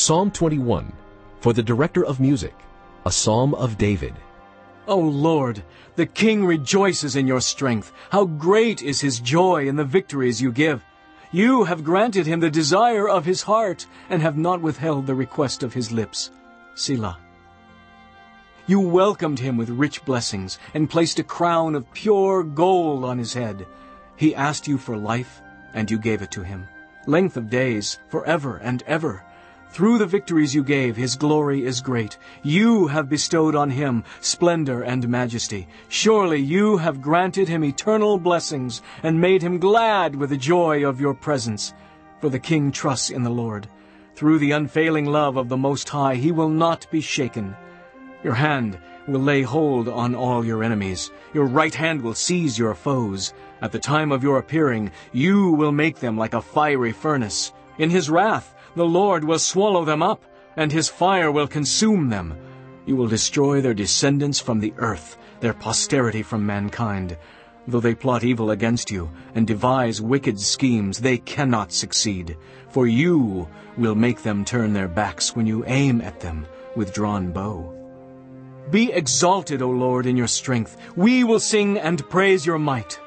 Psalm 21, for the director of music, a psalm of David. O Lord, the king rejoices in your strength. How great is his joy in the victories you give. You have granted him the desire of his heart, and have not withheld the request of his lips. Selah. You welcomed him with rich blessings, and placed a crown of pure gold on his head. He asked you for life, and you gave it to him. Length of days, forever and ever. Through the victories you gave, his glory is great. You have bestowed on him splendor and majesty. Surely you have granted him eternal blessings and made him glad with the joy of your presence. For the king trusts in the Lord. Through the unfailing love of the Most High he will not be shaken. Your hand will lay hold on all your enemies. Your right hand will seize your foes. At the time of your appearing, you will make them like a fiery furnace. In his wrath, the Lord will swallow them up, and his fire will consume them. You will destroy their descendants from the earth, their posterity from mankind. Though they plot evil against you, and devise wicked schemes, they cannot succeed. For you will make them turn their backs when you aim at them with drawn bow. Be exalted, O Lord, in your strength. We will sing and praise your might.